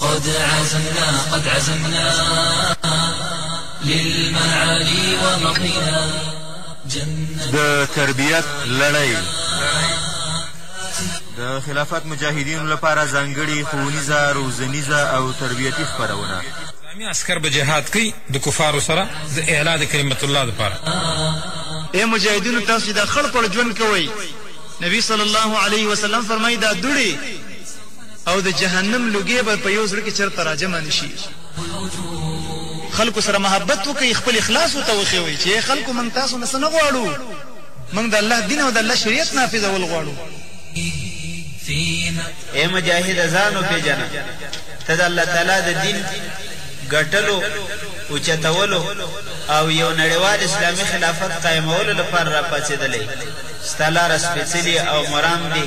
قد عزمنا قد عزمنا للمعالي ومقينا جنة د تربیت لړۍ د خلافت مجاهدینو لپاره ځانګړي ښوونیزه روزنیزه او تربیتي خپرونه اسلامي عسکر به جهاد کوي د کفارو سره د اعلا د کلمت الله لپاره ای مجاهدینو تاسو چې دا خړ پړ ژوند کوئ نبی صلی الله علیه وسلم فرمایي دا دوړې او د جهنم لوګې به په یو زړه کې چرته راجمع نشي خلکو سره محبت وکړي خپل اخلاص وته وښوي چې خلکو مونږ تاسو نه سنغ واړو مونږ د الله دین او د الله شریعت نافذ اول غواړو اے مجاهد ځانو پیجنه ته د الله تعالی د دین ګټلو او چتولو او یو نړیوال اسلامي خلافت قائمولو لپاره را پاتېدلې ستاله رسپېڅلي او مرام دي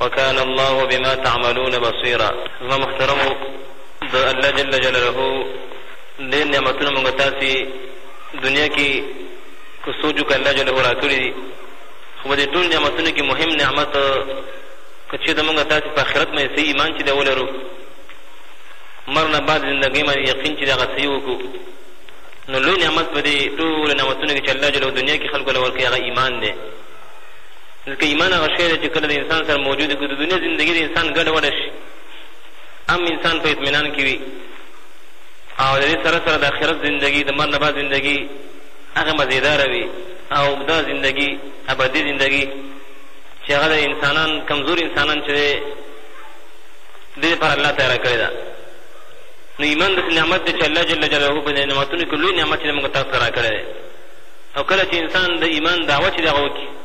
وکان الله بما تعملون بصيرا زما محترمو د الله جل جلاله ډېر نعمتونه موږ تاسې دنیا کې که سوچ وکړو الله جله راکړي دي خو په دې ټول نعمتونو کې مهم نعمت که چېرته موږ تاسې په آخرت باندې صحیح ایمان چې دی ولرو مرګ نه بعد زندګۍ باندې یقین چې د هغه صحیح وکړو نو لوی نعمت په دې ټولو نعمتونو کې چې الله جله دنیا کې خلکو له ورکوي هغه ایمان دی ځکه ایمان هغه شی دی چې کله د انسان سره موجود وي، که د دنیا زندګي د انسان ګډه وډه شي، هم انسان په اطمینان کې وي او د دې سره سره د آخرت زندګي، د مرګ نه بعد زندګي هغه مزېداره وي او اوږده زندګي، ابدي زندګي چې هغه د انسانان، کمزور انسانان چې دی، د دې لپاره الله تیاره کړې ده. نو ایمان داسې نعمت دی چې الله جل جلاله په دې نعمتونو کې لوی نعمت چې دی موږ تاسو ته راکړی دی او کله چې انسان د ایمان دعوه چې دی هغه وکړي،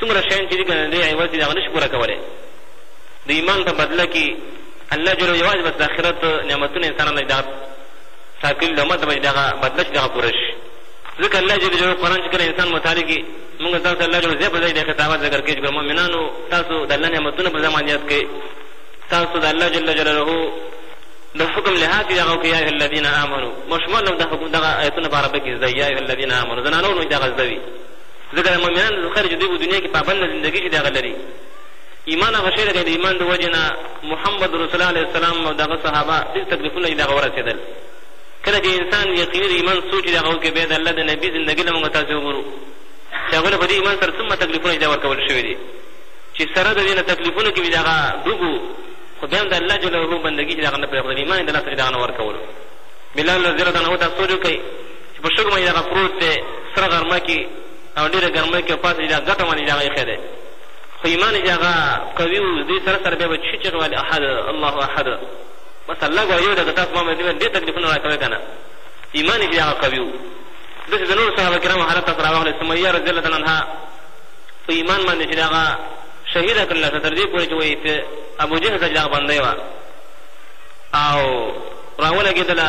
څومره شیان چې دي کنه ددې عوض دي هغه نشي پوره کولی د ایمان په بدله کې الله جل یوازې بس د آخرت نعمتونه انسانانو ته دغه ټاکلي د امت به دغه بدله شي دغه پوره شي ځکه الله جل جلاله قرآن چې کله انسان مطالعه کوي موږ تاسو الله جل ځای په ځای د خطابات ذکر کوي چې مؤمنانو تاسو د الله نعمتونه په زمان یاد کړئ تاسو د الله جل جلاله د حکم له هغې دغه وکړئ یا ایها الذین آمنو ماشومان هم د حکم دغه ایتونه په عربۍ کې زده یا ایها الذین آمنو زنانو هم دغه زده وي ځکه د مؤمنانو څخه خیر چې دوی په دنیا کې پابنده زندګي چې د هغه لري ایمان هغه شی دی د ایمان د وجې نه محمد رسول الله علیه السلام او دغه صحابه ډېر تکلیفونه یې دغه ورسېدل کله چې انسان یقیني د ایمان سوچ دغه وکړي بیا د الله د نبي زندګي له موږ تاسې وګورو چې هغوی له په دې ایمان سره څومره تکلیفونه چې دا ورکول شوي دي چې سره د دې نه تکلیفونو کې وي دغه دوږو خو بیا هم د الله جل وعلا بندګي چې دغه نه پرېښودل ایمان یې د لاسه چې دغه نه ورکولو بلال رضي الله عنه ته سوچ وکړئ چې په شګو باندې دغه پروت دی سره غرمه کې او ډېره ګرمۍ کې او پاسه چې دغه ګټه باندې چې هغه ایښی دی خو ایمان یې چې هغه قوي و دې سره سره بیا به چی چغې والي احد الله احد بس الله ګوره یو دی که تاسو ما باندې ډېر تکلیفونه راکوئ که نه ایمان یې چې هغه قوي و داسې د نورو صحابه کرامو حالت تاسو راواخلئ سمیه رضي الله تعالی عنها په ایمان باندې چې هغه شهیده کړل شوه تر دې پورې چې وایي په ابوجهل ته چې هغه بندۍ وه او راولګېدله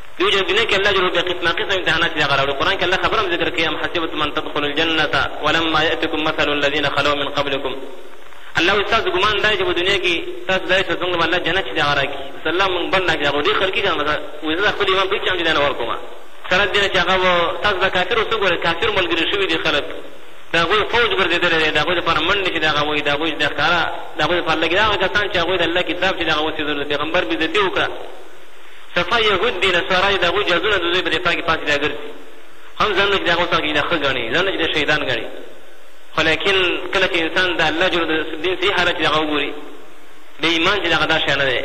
دوی جنت دنیا کې الله جل بیا قسما قسم امتحانات چې هغه راوړي قرآن کې الله خبر هم ذکر کوي ام حسبتم ان تدخلوا الجنة ولما یأتکم مثل الذین خلو من قبلکم الله وایي ستاسو ګمان دا چې په دنیا کې تاسو دا چې څنګه الله جنت چې هغه راکړي بس الله مونږ بل نه کړي هغه ډېر خلکي کنه مثلا وایي زه خپل ایمان په هېڅ چا باندې نه ورکوم سره دې نه چې هغه تاسو د کافرو څه ګورئ کافر ملګري شوي دي خلک د هغوی فوج ګرځېدلی دی د هغوی لپاره منډې چې د هغه وایي د هغوی د ښکاره د هغوی لپاره لګي هغه کسان چې هغوی د الله کتاب چې د هغه وسېدلو د پیغمبر بېزتي وکړه صفا يهود دي نصارا دي د هغوي جازونه د زوي په دې پا کي پاسي بيا ګرځي هم ځانونه چي د هغو سره کي د ښه ګڼي ځانونه چي د شهيدان ګڼي خو ليکن کله چي انسان د الله جل د دين صحيح حالت چي د هغه وګوري د ايمان چي د هغه دا شي نه دی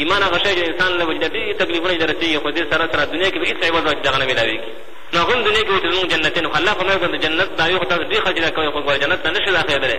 ايمان هغه شي چي انسان له وجه ډېر تکليفونه چي رسېږي خو دې سره سره دنيا کي به هيڅ عوض چي دغه نه ملاويږي نو هغه هم دنيا کي وچ زموږ جنتين خو الله فرمايي د جنت دعوې خو تاسو ډېر خلک چي دا کوي خو ګوره جنت ته نه شي داخلېدلی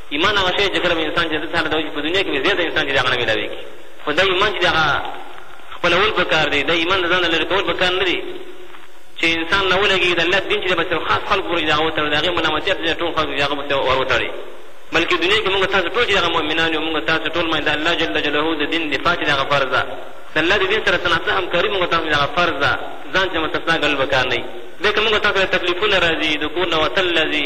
ایمان هغه شی دی چې کله به انسان جسد حالت وي چې په دنیا کې به زیاته انسان چې هغه نه ملاوېږي خو دا ایمان چې هغه خپلول په کار دی دا ایمان د ځان لرې کول په کار نه دی چې انسان نه ولګي د الله دین چې به صرف خاص خلکو پورې دا وتړي د هغې ملامتیا ته ټول خلکو چې هغه به ور وتړي بلکې دنیا کې موږ تاسو ټول چې هغه مؤمنان یو موږ تاسو ټول باندې د الله جل جلاله د دین دفاع چې هغه فرض ده د الله د دین سره تناسب همکاري موږ تاسو هغه فرض ده ځان چې مستثنا ګڼل به کار نه وي ځکه موږ تاسو ته تکلیفونه راځي د کور نه وتل راځي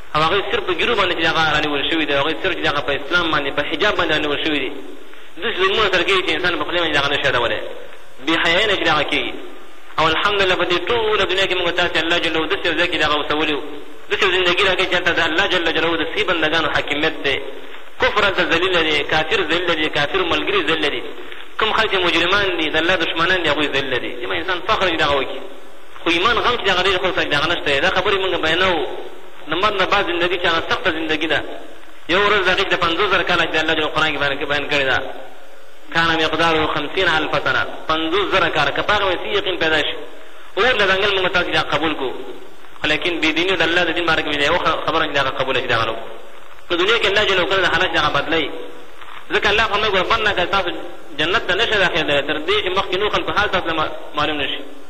او هغوی صرف په ږیرو باندې چې دغه رانیول شوي دي او هغوی صرف چې دغه په اسلام باندې په حجاب باندې رانیول شوي دي داسې ظلمونه سره کېږي چې انسان په خولې باندې دغه نه شي یادولی بې حیایۍ نه چې دغه کېږي او الحمدلله په دې ټوله دنیا کې موږ تاسې الله جل داسې یو ځای کې دغه اوسولي وو داسې یو زندګي راکړې چې هلته د الله جل جلاله د صحیح بندګانو حاکمیت دی کفر هلته ذلیله دی کافر ذلیله دی کافر ملګري ذلیله دي کوم خلک چې مجرمان دي د الله دښمنان دي هغوی ذلیله دي دې انسان فخر چې دغه وکړي خو ایمان غم کې د هغه ډېر خلکو سره کې د هغه نشته دی دا خبرې مونږ بیانوو د مرګ نه بعد زندګي چې هغه سخته زندګي ده یو ورځ د هغې چې د پنځوس زره کاله چې د الله جل قرآن کې بیان کړې ده کان مقداره خمسین الف سنه پنځوس زره کاله که په هغه باندې یقین پیدا شي اور له ځنګل مونږ تاسو دا قبول کو لیکن بې دیني د الله د دین باره کې مې یو خبره چې دغه قبوله چې دغه نو په دنیا کې الله جل وکړه د حالت دغه بدلوي ځکه الله فرمایي ګوربنه که تاسو جنت ته نه شئ داخلېدلی تر دې چې مخکې نور خلکو حال تاسو معلوم نه شي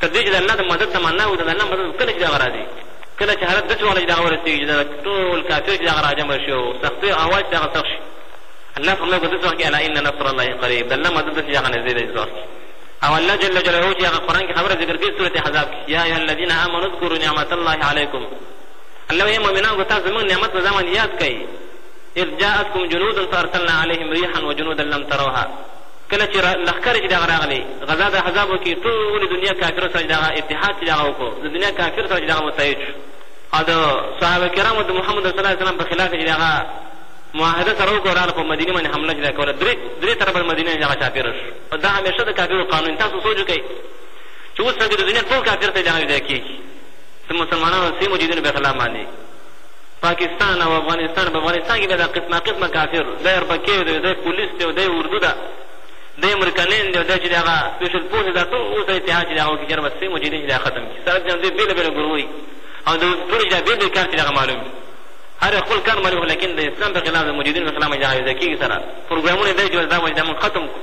که دوی چې د الله د مدد تمنا وکړي، د الله مدد به کله چې دغه راځي، کله چې حالت داسې وخت له چې دغه ورسېږي چې دغه ټول کافر چې دغه راجمع شي او سختیو احوال چې دغه سخت شي، الله فرمایي په داسې وخت کې الا ان نصر الله قریب، د الله مدد داسې دغه نږدې دی داسې وخت کې. او الله جل جلاله چې هغه قرآن کې خبره ذکر کوي سورة احزاب کې یا ایها الذین آمنوا اذکروا نعمت الله علیکم الله وایي مؤمنانو که تاسو زموږ نعمت په ځان باندې یاد کړئ اذ جاءتکم جنود فارسلنا علیهم ریحا وجنودا لم تروها کله چی لښکر چی دغه راغلی غزا داحزابو کی ټولی دنیا کافرو سره چی دغه اتحاد چی دغه وکړو ددنیا کافر سره چی دغه متحد شو او د صحابه کرامو د محمد رسول الله سلام په خلاف چی دغه معاهده سره وکړو راغله په مدینه باندې حمله چی دا کوله درې درې طرفه مدینه دغه چاپیره شو او دا همیشه د کافرو قانون تاسو سوچ وکړئ چی اوس څنګه د دنیا ټول کافر سره دغه ویده کیږي د مسلمانانو سیمو جیدونو په خلاف باندې پاکستان او افغانستان په افغانستان کې بیا دا قسما قسمه کافر دی اربکی دی دی پولیس دی دی اردو ده دی امریکانین دی دی چې د هغه سپیشل فورسز دا ټول اوس اتحاد چې د هغو کې چېرې بس سیم وجدي چې دا ختم کړي سره چې دوی بېله بېله ګروي او د ټول چې دا بېل بېل کار چې هغه معلوم وي هر خپل کار معلوم لیکن د اسلام په خلاف د مجاهدینو سره مجاهده کېږي سره پروګرامونه دی چې دا وجدا موږ ختم کړو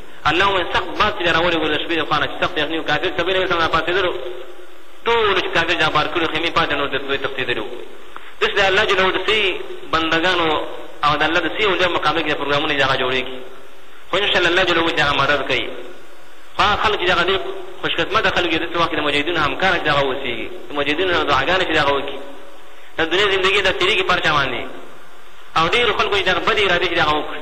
الله ومني سخت باد چې بیا راولېږو د شپې د خوا نه چې سخت یخني و کافر سبې نوې سم راپاڅېدلو ټولو چې کافر جا بار کړي خیمې پاتې نور دوی تښتېدلي وو داسې د الله جل د صحیح بندګانو او د الله د صحیح اولیاو مقابل کې د پروګرامونه چې هغه جوړېږي خو انشاءالله الله جل چې هغه مدد کوي خو هغه خلک چې دغه ډېر خوشقسمته خلک دي داسې وخت کې د مجاهدینو همکاره چې دغه اوسېږي د مجاهدینو نه دعاګانې چې دغه وکړي د دنیا زندګي د تېرېږي پر چا باندې او ډېرو خلکو چې دغه بدې ارادې چې دغه وکړي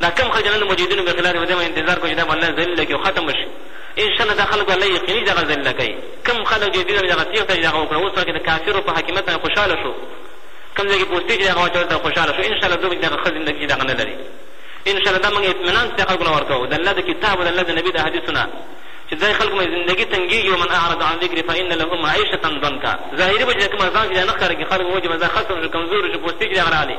دا کم خلک نن د مجاهدینو په خلاف په دې باندې انتظار کوي چې دا به الله ذلیل کړي او ختم به شي. ان شاء الله دا خلک به الله یقیني چې دغه ذلیل کوي. کم خلک چې دوی باندې دغه تېښته چې دغه وکړه، اوس هغه د کافرو په حاکمیت باندې خوشحاله شو. کم ځای کې پوستې چې دغه واچول ته خوشحاله شو. ان شاء الله دوی به دغه ښه زندګي چې دغه نه لري. ان شاء الله دا موږ اطمینان چې خلکو له ورکوو. د الله د کتاب او د الله د نبي د حدیثونه چې دای خلکو مې زندگی تنګیږي ومن اعرض عن ذکر فإن له معیشة ضنکا ظاهري به چې کوم ځان کې نه ښکاري خلک وجه مزه خلک کمزور شي پوستې کې راغلي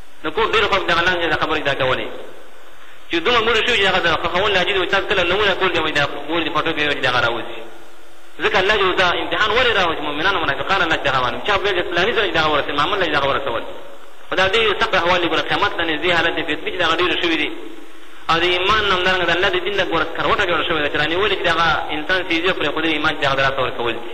نو کوم ډېر خوښ د الله جل خبرې دا کولې چې دومره مړ شو چې هغه د خخون لاجی د تاسو کله نمونه کول دی دا مور دې پټو کې دا راوځي ځکه الله جل دا امتحان ولې راوځي چې مؤمنان او منافقان الله جل وانه چې په دې فلاني سره دا ورته معمول لا دا ورته ول خدا دې سخت احوال ګره قیامت نه دې حالت دې پیټ دا ډېر شوې دي او د ایمان نوم درنګ د الله د دین د ګور کروټه جوړ شوې ده چې رانیولې چې دا انسان سیځه پر خو دې ایمان چې هغه درته ورکول دي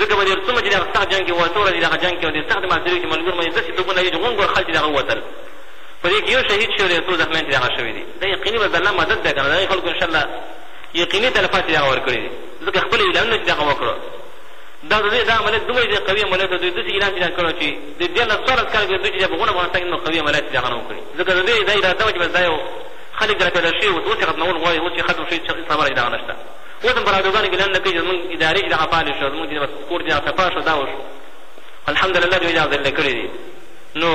ځکه به دې څومره چې دغه سخت جنګ کې وه، څو ورځې دغه جنګ کې او دې سختې محاصرې کې ملګرو باندې داسې توپونه لګېدل چې غونډ غونډ خلک چې دغه ووتل، په دې کې یو شهید شوی دی او څو زخمیان چې دغه شوي دي. دا یقیني به د الله مدد دی که نه؟ دغه خلکو انشاءالله یقیني تلفات چې دغه ورکړي دي، ځکه خپل اعلانونه چې دغه وکړو، دا د دوی دا عملیات دومره چې قوي عملیات دوی داسې اعلان چې دغه کړو چې د دیارلس څوارلس کاله کې دوی چې په غونډه افغانستان کې نو قوي عملیات چې دغه نه وکړي، ځکه د دوی دا اراده وه چې بس دا یو خلک راپیدا شوي اوس یې ختمول غواړي، اوس یې ختم شوي چې هېڅ خبره یې دغه نشته. اوس هم په راډیوګانو کې اعلانونه کوي چې زموږ ادارې دغه فعالې شوه، زموږ دغه کور دغه تباه شو، دا وشو. الحمدلله دوی دغه ذلې کړي دي. نو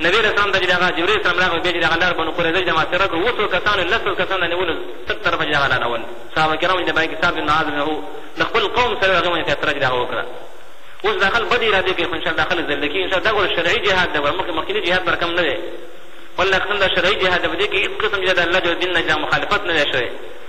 نبي علیه السلام ته چې دغه جبرئیل اسلام راغی، بیا چې دغه لار بنو قریظه چې محاصره کړو، اوو سوه کسانو لس سوه کسان د نیولو څه طرفه چې دغه اعلانول. صحابه کرامو چې د باندې کتاب بن معاذ نه د خپل قوم سره هغه باندې فیصله چې دغه وکړه. اوس دا خلک بدې ارادې کوي خو انشاءالله دا خلک ذلې کېږي. انشاءالله دا ګوره شرعي جهاد دی، مخکې مخکینی جهاد پر کم نه دی. والله قسم دا شرعي جهاد دی، په دې کې هېڅ قسم چې د الله د دین نه مخالفت نه دی شوی.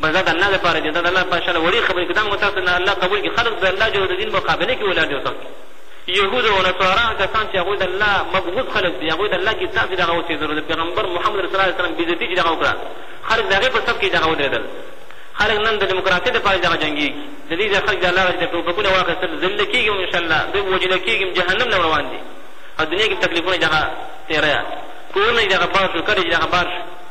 بس دا د الله لپاره دی، دا د الله لپاره شاله وړې خبرې که دا مو تاسو نه الله قبول کړي، خلک د الله جل د دین مقابله کې ولاړ دي اوس وخت کې یهود او نصارا هغه کسان چې هغوی د الله مبغوض خلک دي، هغوی د الله کتاب چې دغه وسېدلو، د پیغمبر محمد رسول الله وسلم بېعزتي چې دغه وکړه، خلک د هغې په صف کې دغه ودرېدل، خلک نن د دیموکراسۍ لپاره دغه جنګېږي، د دې ځای خلک د الله د ټوپکونه واخېستل، ذلیله کېږي هم انشاءالله، دوی به وژل کېږي هم، جهنم له روان دي او دنیا کې تکلیفونه دغه تېره کورونه چې دغه بار شو، کډې چې دغه بار شو.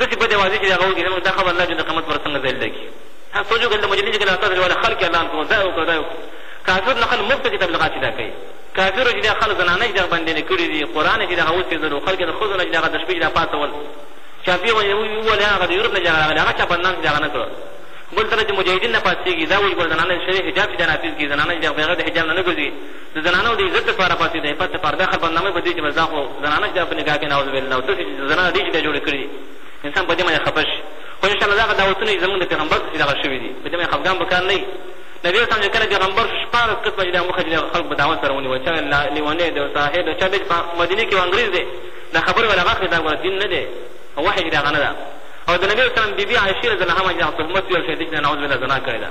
دسی بده واضح چی هغه وکی زموږ دا خبر الله جون د قیامت پر ورځ څنګه ځای لږی ها سوچ وکړه د مجلس کې استاد والا خلک اعلان کوو دا وکړه دا وکړه کافر نه خل مفت کې تبلیغات شدا کوي کافر چې د خل زنانه چې د باندې نه کړی دي قران چې د هغه وسې زرو خلک د خزونه چې د شپې د پاتول چاپی وایي ولا هغه د یورپ نه جګړه راغله هغه چا بدنام چې هغه نه کړو بل سره چې مجاهدین نه پاتېږي دا وایي ګل زنانه شری حجاب چې د نافذ کی زنانه چې د غیرت حجاب نه نه ګرځي د زنانو د عزت لپاره پاڅي د عفت لپاره دا خبرنامه په دې چې بس دا خو زنانه چې په نکاح کې نعوذ بالله او داسې زنانه ډېر چې بیا جوړې کړي انسان په دې باندې خفه شي خو ان شاء الله دغه دعوتونه چې زموږ د پیغمبر څخه دغه شوي دي په دې باندې خفګان پکار نه وي نبي اسلام چې کله پیغمبر شو شپاړس قسمه چې دا مخه چې خلک په دعوت سره ونیول چا لیونی دی او ساحر دی چا بیا په مدینه کې انګریز دی دا خبرې ولا غاښ دا ګوره دین نه دی او وحی چې دغه نه ده او د نبي اسلام بیبي عایشه رضی الله عنها چې تهمت ویل شوی دی چې نعوذ بالله زنا کړې ده